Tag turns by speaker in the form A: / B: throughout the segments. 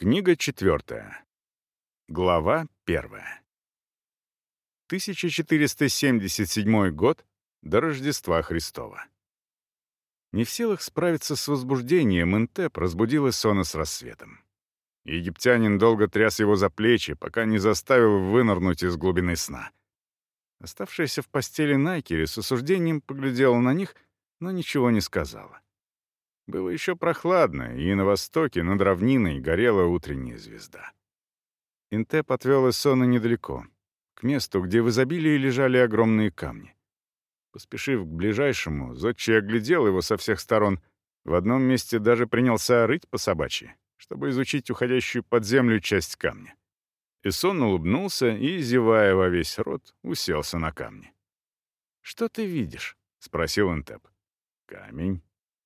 A: Книга четвертая. Глава первая. 1477 год до Рождества Христова. Не в силах справиться с возбуждением, Интеп разбудил Эсона с рассветом. Египтянин долго тряс его за плечи, пока не заставил вынырнуть из глубины сна. Оставшаяся в постели Найкери с осуждением поглядела на них, но ничего не сказала. Было еще прохладно, и на востоке, над равниной, горела утренняя звезда. Интеп отвел Эссона недалеко, к месту, где в изобилии лежали огромные камни. Поспешив к ближайшему, Зодчий оглядел его со всех сторон, в одном месте даже принялся рыть по собачьи, чтобы изучить уходящую под землю часть камня. Эсон улыбнулся и, зевая во весь рот, уселся на камни. «Что ты видишь?» — спросил Интеп. «Камень».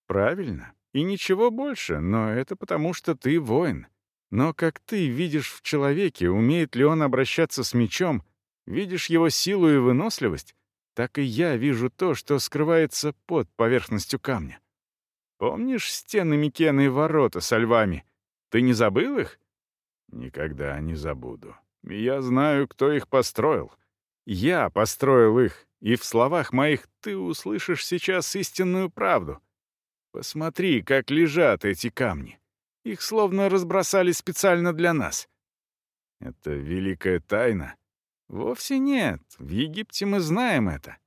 A: «Правильно. И ничего больше, но это потому, что ты воин. Но как ты видишь в человеке, умеет ли он обращаться с мечом, видишь его силу и выносливость, так и я вижу то, что скрывается под поверхностью камня. Помнишь стены Микены и ворота со львами? Ты не забыл их? Никогда не забуду. Я знаю, кто их построил. Я построил их, и в словах моих ты услышишь сейчас истинную правду. Посмотри, как лежат эти камни. Их словно разбросали специально для нас. Это великая тайна? Вовсе нет. В Египте мы знаем это.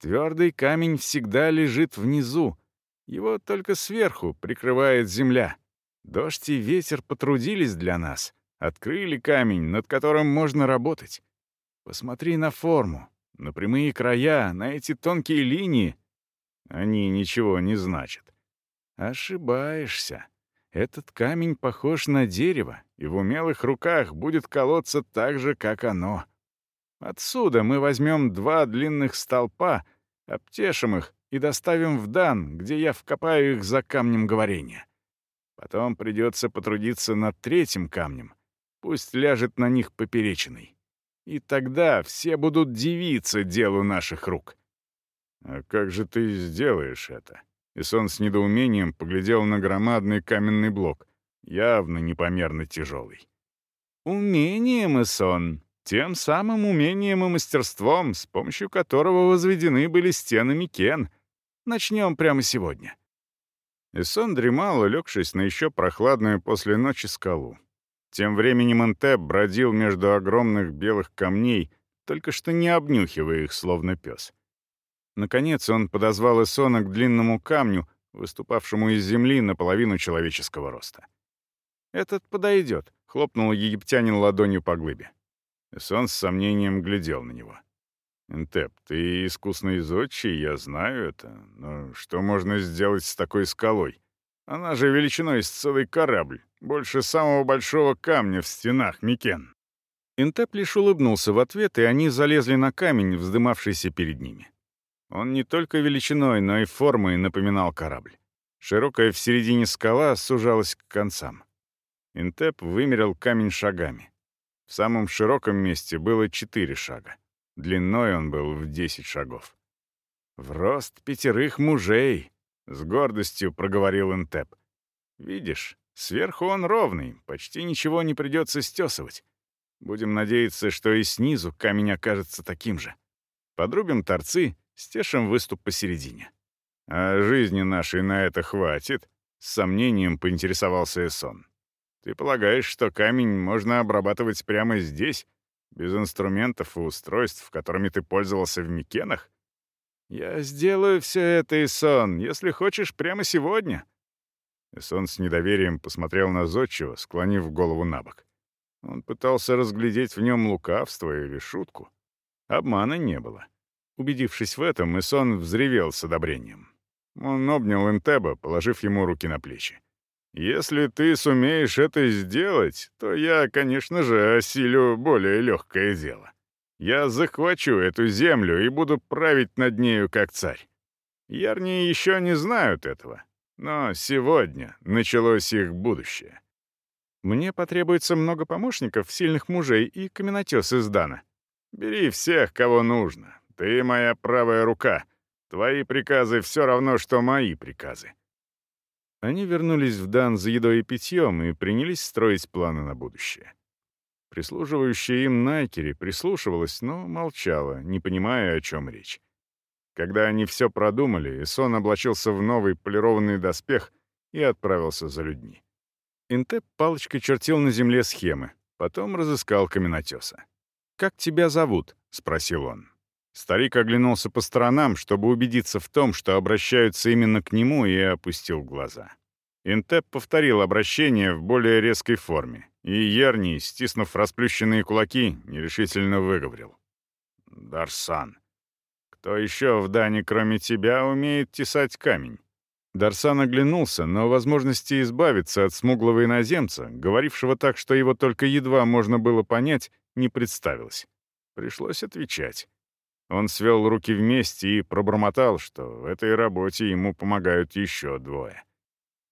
A: Твердый камень всегда лежит внизу. Его только сверху прикрывает земля. Дождь и ветер потрудились для нас. Открыли камень, над которым можно работать. Посмотри на форму, на прямые края, на эти тонкие линии. Они ничего не значат. Ошибаешься. Этот камень похож на дерево, и в умелых руках будет колоться так же, как оно. Отсюда мы возьмем два длинных столпа, обтешим их и доставим в Дан, где я вкопаю их за камнем говорения. Потом придется потрудиться над третьим камнем. Пусть ляжет на них поперечиной. И тогда все будут дивиться делу наших рук. А как же ты сделаешь это? И сон с недоумением поглядел на громадный каменный блок, явно непомерно тяжелый. «Умением, Исон, тем самым умением и мастерством, с помощью которого возведены были стены Микен. Начнем прямо сегодня». Исон дремал, улегшись на еще прохладную после ночи скалу. Тем временем Энтеп бродил между огромных белых камней, только что не обнюхивая их, словно пес. Наконец он подозвал Эсона к длинному камню, выступавшему из земли наполовину человеческого роста. «Этот подойдет», — хлопнул египтянин ладонью по глыбе. Эсон с сомнением глядел на него. «Энтеп, ты искусный зодчий, я знаю это, но что можно сделать с такой скалой? Она же величиной с целый корабль, больше самого большого камня в стенах Микен». Интеп лишь улыбнулся в ответ, и они залезли на камень, вздымавшийся перед ними. Он не только величиной, но и формой напоминал корабль. Широкая в середине скала сужалась к концам. Интеп вымерил камень шагами. В самом широком месте было четыре шага. Длиной он был в десять шагов. «В рост пятерых мужей», — с гордостью проговорил Интеп. «Видишь, сверху он ровный, почти ничего не придется стесывать. Будем надеяться, что и снизу камень окажется таким же. Подрубим торцы, стешим выступ посередине. «А жизни нашей на это хватит?» — с сомнением поинтересовался Эсон. «Ты полагаешь, что камень можно обрабатывать прямо здесь, без инструментов и устройств, которыми ты пользовался в Микенах?» «Я сделаю все это, Эсон, если хочешь, прямо сегодня». Эсон с недоверием посмотрел на Зодчего, склонив голову на бок. Он пытался разглядеть в нем лукавство или шутку. Обмана не было. Убедившись в этом, Исон взревел с одобрением. Он обнял Энтеба, положив ему руки на плечи. «Если ты сумеешь это сделать, то я, конечно же, осилю более легкое дело. Я захвачу эту землю и буду править над нею как царь. Ярни еще не знают этого, но сегодня началось их будущее. Мне потребуется много помощников, сильных мужей и каменотес из Дана. Бери всех, кого нужно, ты моя правая рука. Твои приказы все равно, что мои приказы. Они вернулись в Дан за едой и питьем и принялись строить планы на будущее. Прислуживающая им Найкери прислушивалась, но молчала, не понимая, о чем речь. Когда они все продумали, Исон облачился в новый полированный доспех и отправился за людьми. Интеп палочкой чертил на земле схемы, потом разыскал каменотеса. «Как тебя зовут?» — спросил он. Старик оглянулся по сторонам, чтобы убедиться в том, что обращаются именно к нему, и опустил глаза. Интеп повторил обращение в более резкой форме, и Ерни, стиснув расплющенные кулаки, нерешительно выговорил. «Дарсан, кто еще в Дане, кроме тебя, умеет тесать камень?» Дарсан оглянулся, но возможности избавиться от смуглого иноземца, говорившего так, что его только едва можно было понять, не представилось. Пришлось отвечать. Он свел руки вместе и пробормотал, что в этой работе ему помогают еще двое.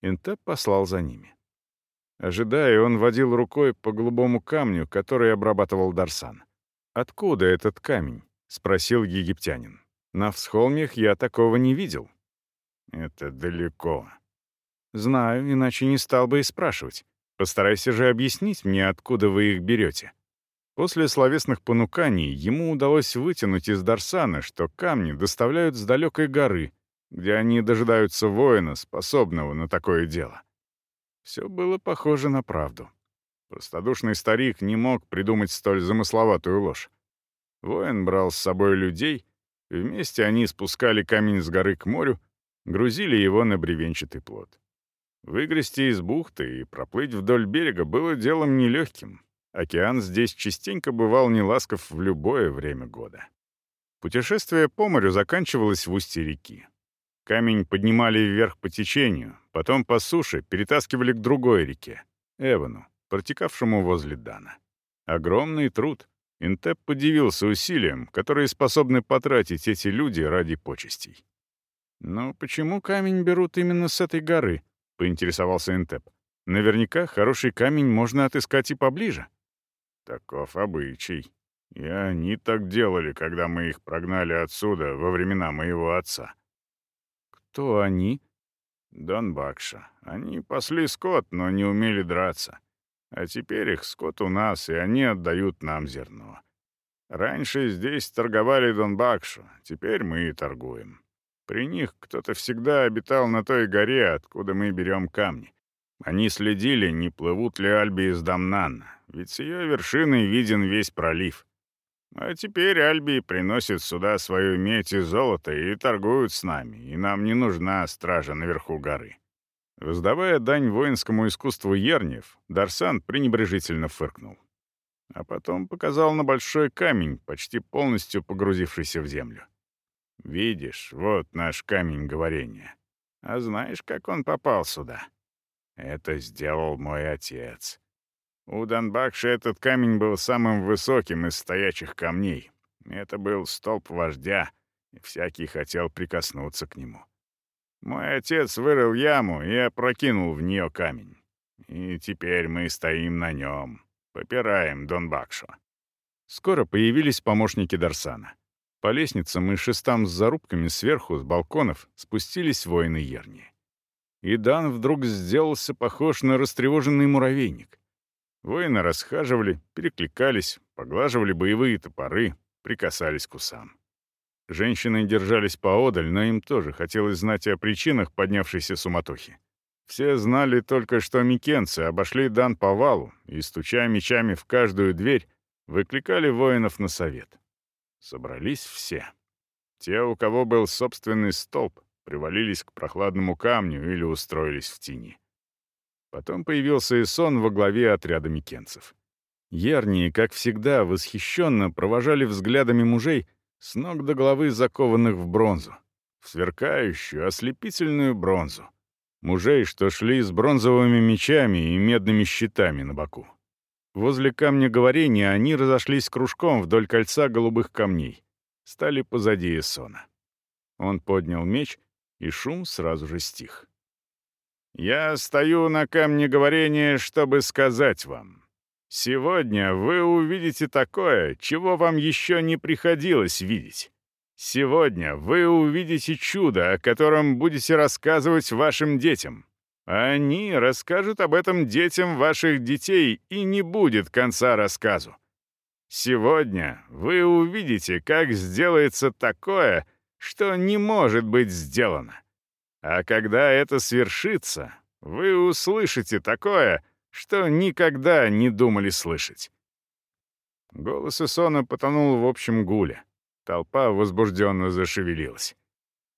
A: Интеп послал за ними. Ожидая, он водил рукой по голубому камню, который обрабатывал Дарсан. «Откуда этот камень?» — спросил египтянин. «На всхолмьях я такого не видел». «Это далеко». «Знаю, иначе не стал бы и спрашивать. Постарайся же объяснить мне, откуда вы их берете». После словесных понуканий ему удалось вытянуть из Дарсана, что камни доставляют с далекой горы, где они дожидаются воина, способного на такое дело. Все было похоже на правду. Простодушный старик не мог придумать столь замысловатую ложь. Воин брал с собой людей, вместе они спускали камень с горы к морю, грузили его на бревенчатый плот. Выгрести из бухты и проплыть вдоль берега было делом нелегким. Океан здесь частенько бывал неласков в любое время года. Путешествие по морю заканчивалось в устье реки. Камень поднимали вверх по течению, потом по суше перетаскивали к другой реке, Эвану, протекавшему возле Дана. Огромный труд. Интеп подивился усилиям, которые способны потратить эти люди ради почестей. «Но почему камень берут именно с этой горы?» — поинтересовался Интеп. «Наверняка хороший камень можно отыскать и поближе». «Таков обычай. И они так делали, когда мы их прогнали отсюда во времена моего отца», «Кто они?» «Дон Бакша. Они пасли скот, но не умели драться. А теперь их скот у нас, и они отдают нам зерно. Раньше здесь торговали Дон Бакшу, теперь мы и торгуем. При них кто-то всегда обитал на той горе, откуда мы берем камни. Они следили, не плывут ли Альби из Дамнана, ведь с ее вершины виден весь пролив. А теперь Альби приносит сюда свою медь и золото и торгуют с нами, и нам не нужна стража наверху горы». Воздавая дань воинскому искусству Ерниев, Дарсан пренебрежительно фыркнул. А потом показал на большой камень, почти полностью погрузившийся в землю. «Видишь, вот наш камень говорения. А знаешь, как он попал сюда? Это сделал мой отец. У Донбакша этот камень был самым высоким из стоячих камней. Это был столб вождя, и всякий хотел прикоснуться к нему. Мой отец вырыл яму и опрокинул в нее камень. И теперь мы стоим на нем, попираем Донбакшу. Скоро появились помощники Дарсана. По лестницам и шестам с зарубками сверху, с балконов, спустились воины Ерни. И Дан вдруг сделался похож на растревоженный муравейник. Воины расхаживали, перекликались, поглаживали боевые топоры, прикасались к усам. Женщины держались поодаль, но им тоже хотелось знать о причинах поднявшейся суматохи. Все знали только, что микенцы обошли Дан по валу и, стуча мечами в каждую дверь, выкликали воинов на совет. Собрались все. Те, у кого был собственный столб, привалились к прохладному камню или устроились в тени. Потом появился и сон во главе отряда микенцев. Ернии, как всегда, восхищенно провожали взглядами мужей с ног до головы закованных в бронзу, в сверкающую, ослепительную бронзу. Мужей, что шли с бронзовыми мечами и медными щитами на боку. Возле камня говорения они разошлись кружком вдоль кольца голубых камней, стали позади Эсона. Он поднял меч, и шум сразу же стих. Я стою на камне говорения, чтобы сказать вам. Сегодня вы увидите такое, чего вам еще не приходилось видеть. Сегодня вы увидите чудо, о котором будете рассказывать вашим детям. Они расскажут об этом детям ваших детей, и не будет конца рассказу. Сегодня вы увидите, как сделается такое, что не может быть сделано. А когда это свершится, вы услышите такое, что никогда не думали слышать. Голос Исона потонул в общем гуле. Толпа возбужденно зашевелилась.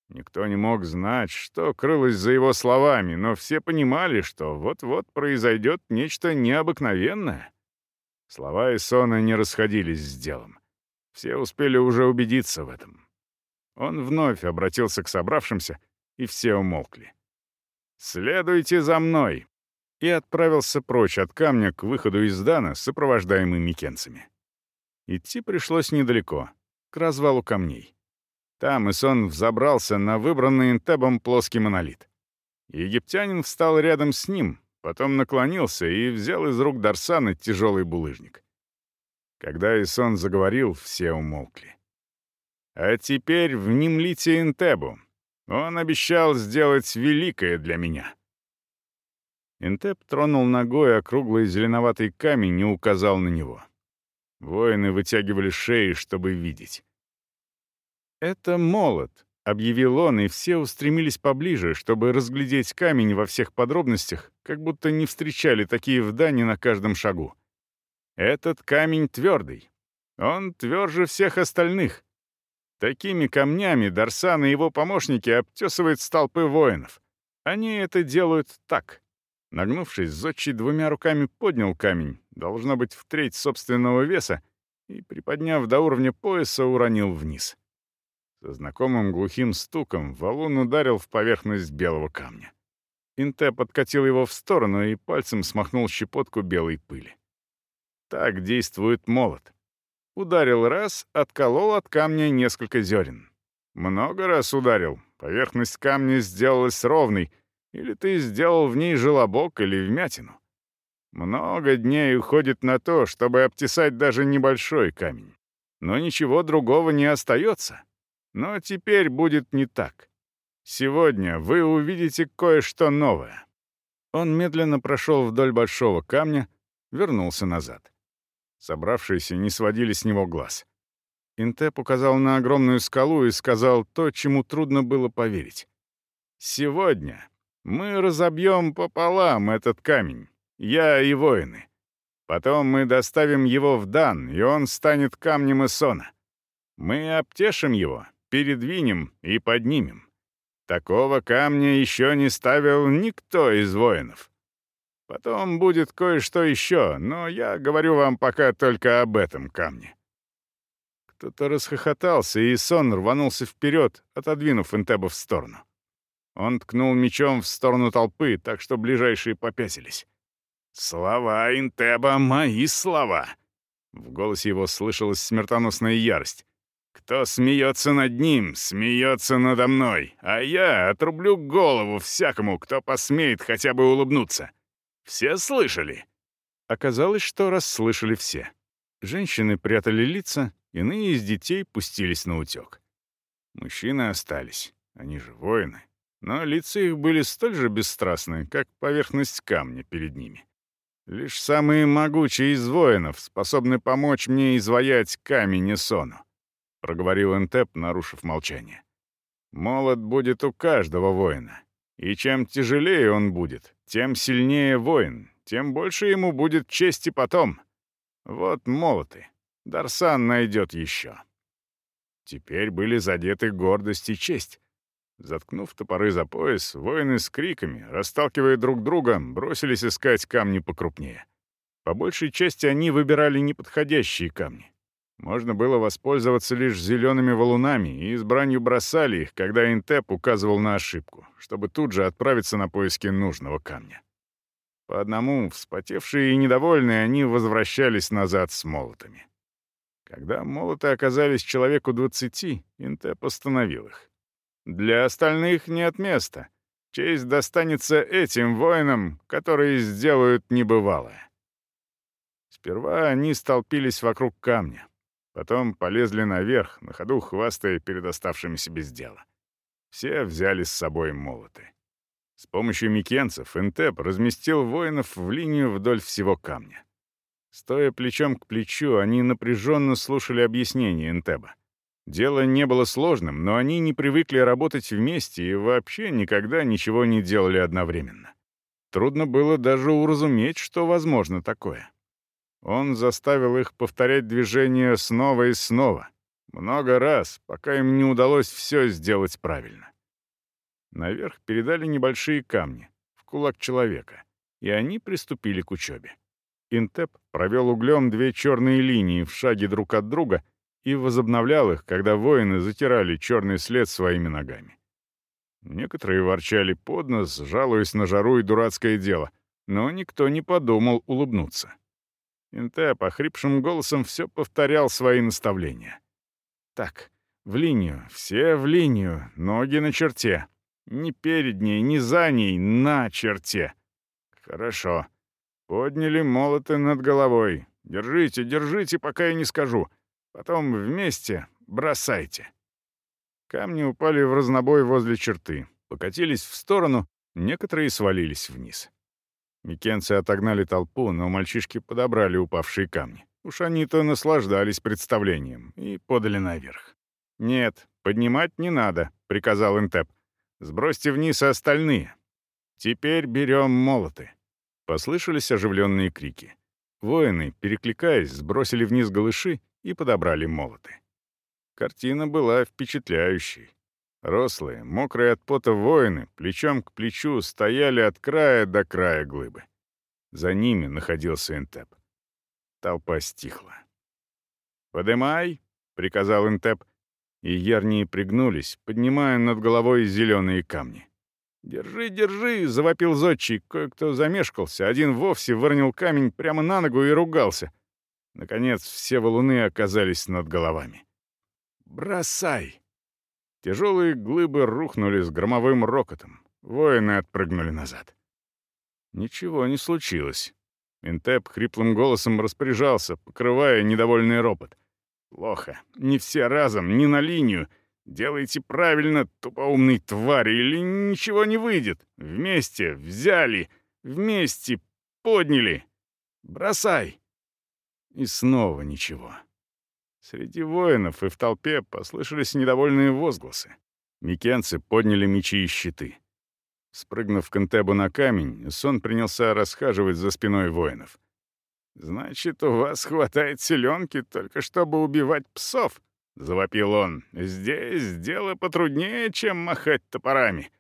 A: Никто не мог знать, что крылось за его словами, но все понимали, что вот-вот произойдет нечто необыкновенное. Слова Исона не расходились с делом. Все успели уже убедиться в этом. Он вновь обратился к собравшимся, и все умолкли. «Следуйте за мной!» и отправился прочь от камня к выходу из Дана, сопровождаемый микенцами. Идти пришлось недалеко, к развалу камней. Там Исон взобрался на выбранный Интебом плоский монолит. Египтянин встал рядом с ним, потом наклонился и взял из рук Дарсана тяжелый булыжник. Когда Исон заговорил, все умолкли. «А теперь внемлите Интебу. Он обещал сделать великое для меня». Интеб тронул ногой округлый зеленоватый камень и указал на него. Воины вытягивали шеи, чтобы видеть. «Это молот», — объявил он, и все устремились поближе, чтобы разглядеть камень во всех подробностях, как будто не встречали такие в Дане на каждом шагу. «Этот камень твердый. Он тверже всех остальных. Такими камнями Дарсан и его помощники обтесывают столпы воинов. Они это делают так». Нагнувшись, Зодчий двумя руками поднял камень, должно быть, в треть собственного веса, и, приподняв до уровня пояса, уронил вниз. Со знакомым глухим стуком валун ударил в поверхность белого камня. Инте подкатил его в сторону и пальцем смахнул щепотку белой пыли. Так действует молот. Ударил раз, отколол от камня несколько зерен. Много раз ударил, поверхность камня сделалась ровной, или ты сделал в ней желобок или вмятину. Много дней уходит на то, чтобы обтесать даже небольшой камень. Но ничего другого не остается. Но теперь будет не так. Сегодня вы увидите кое-что новое». Он медленно прошел вдоль большого камня, вернулся назад. Собравшиеся не сводили с него глаз. Интеп указал на огромную скалу и сказал то, чему трудно было поверить. «Сегодня мы разобьем пополам этот камень, я и воины. Потом мы доставим его в Дан, и он станет камнем Исона. Мы обтешим его, передвинем и поднимем. Такого камня еще не ставил никто из воинов. Потом будет кое-что еще, но я говорю вам пока только об этом камне». Кто-то расхохотался, и сон рванулся вперед, отодвинув Интеба в сторону. Он ткнул мечом в сторону толпы, так что ближайшие попятились. «Слова Интеба — мои слова!» В голосе его слышалась смертоносная ярость. Кто смеется над ним, смеется надо мной, а я отрублю голову всякому, кто посмеет хотя бы улыбнуться. Все слышали?» Оказалось, что расслышали все. Женщины прятали лица, иные из детей пустились на утек. Мужчины остались, они же воины, но лица их были столь же бесстрастны, как поверхность камня перед ними. Лишь самые могучие из воинов способны помочь мне изваять камень и сону. — проговорил Энтеп, нарушив молчание. «Молот будет у каждого воина. И чем тяжелее он будет, тем сильнее воин, тем больше ему будет чести потом. Вот молоты. Дарсан найдет еще». Теперь были задеты гордость и честь. Заткнув топоры за пояс, воины с криками, расталкивая друг друга, бросились искать камни покрупнее. По большей части они выбирали неподходящие камни. Можно было воспользоваться лишь зелеными валунами, и избранью бросали их, когда Интеп указывал на ошибку, чтобы тут же отправиться на поиски нужного камня. По одному, вспотевшие и недовольные, они возвращались назад с молотами. Когда молоты оказались человеку двадцати, Интеп остановил их. «Для остальных нет места. Честь достанется этим воинам, которые сделают небывалое». Сперва они столпились вокруг камня, Потом полезли наверх, на ходу хвастая перед оставшимися без дела. Все взяли с собой молоты. С помощью микенцев Интеп разместил воинов в линию вдоль всего камня. Стоя плечом к плечу, они напряженно слушали объяснения Интеба. Дело не было сложным, но они не привыкли работать вместе и вообще никогда ничего не делали одновременно. Трудно было даже уразуметь, что возможно такое. Он заставил их повторять движения снова и снова, много раз, пока им не удалось все сделать правильно. Наверх передали небольшие камни, в кулак человека, и они приступили к учебе. Интеп провел углем две черные линии в шаге друг от друга и возобновлял их, когда воины затирали черный след своими ногами. Некоторые ворчали под нос, жалуясь на жару и дурацкое дело, но никто не подумал улыбнуться. Интеп охрипшим голосом все повторял свои наставления. «Так, в линию, все в линию, ноги на черте. Ни перед ней, ни за ней, на черте. Хорошо. Подняли молоты над головой. Держите, держите, пока я не скажу. Потом вместе бросайте». Камни упали в разнобой возле черты, покатились в сторону, некоторые свалились вниз. Микенцы отогнали толпу, но мальчишки подобрали упавшие камни. Уж они-то наслаждались представлением и подали наверх. «Нет, поднимать не надо», — приказал Интеп. «Сбросьте вниз остальные. Теперь берем молоты». Послышались оживленные крики. Воины, перекликаясь, сбросили вниз голыши и подобрали молоты. Картина была впечатляющей. Рослые, мокрые от пота воины, плечом к плечу, стояли от края до края глыбы. За ними находился Интеп. Толпа стихла. «Подымай!» — приказал Интеп, и ярнии пригнулись, поднимая над головой зеленые камни. «Держи, держи!» — завопил зодчий. Кое-кто замешкался, один вовсе выронил камень прямо на ногу и ругался. Наконец, все валуны оказались над головами. «Бросай!» Тяжелые глыбы рухнули с громовым рокотом. Воины отпрыгнули назад. Ничего не случилось. Интеп хриплым голосом распоряжался, покрывая недовольный ропот. «Плохо. Не все разом, не на линию. Делайте правильно, тупоумный твари, или ничего не выйдет. Вместе взяли, вместе подняли. Бросай!» И снова ничего. Среди воинов и в толпе послышались недовольные возгласы. Микенцы подняли мечи и щиты. Спрыгнув к Энтебу на камень, Сон принялся расхаживать за спиной воинов. «Значит, у вас хватает селенки только чтобы убивать псов?» — завопил он. «Здесь дело потруднее, чем махать топорами.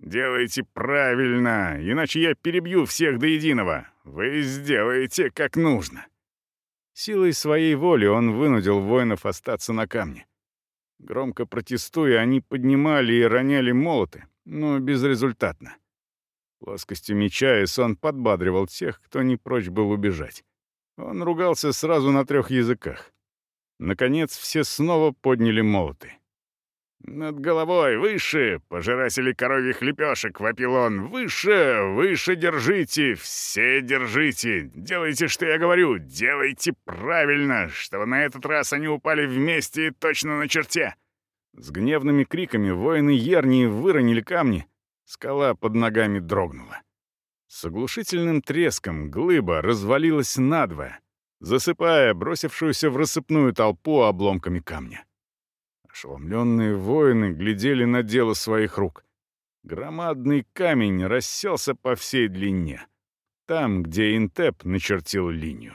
A: Делайте правильно, иначе я перебью всех до единого. Вы сделаете как нужно». Силой своей воли он вынудил воинов остаться на камне. Громко протестуя, они поднимали и роняли молоты, но безрезультатно. Плоскостью меча Эсон подбадривал тех, кто не прочь был убежать. Он ругался сразу на трех языках. Наконец, все снова подняли молоты. «Над головой, выше, пожиратели коровьих лепешек!» — вопил он. «Выше, выше держите, все держите! Делайте, что я говорю, делайте правильно, чтобы на этот раз они упали вместе и точно на черте!» С гневными криками воины Ернии выронили камни. Скала под ногами дрогнула. С оглушительным треском глыба развалилась надвое, засыпая бросившуюся в рассыпную толпу обломками камня. Ошеломленные воины глядели на дело своих рук. Громадный камень расселся по всей длине, там, где Интеп начертил линию.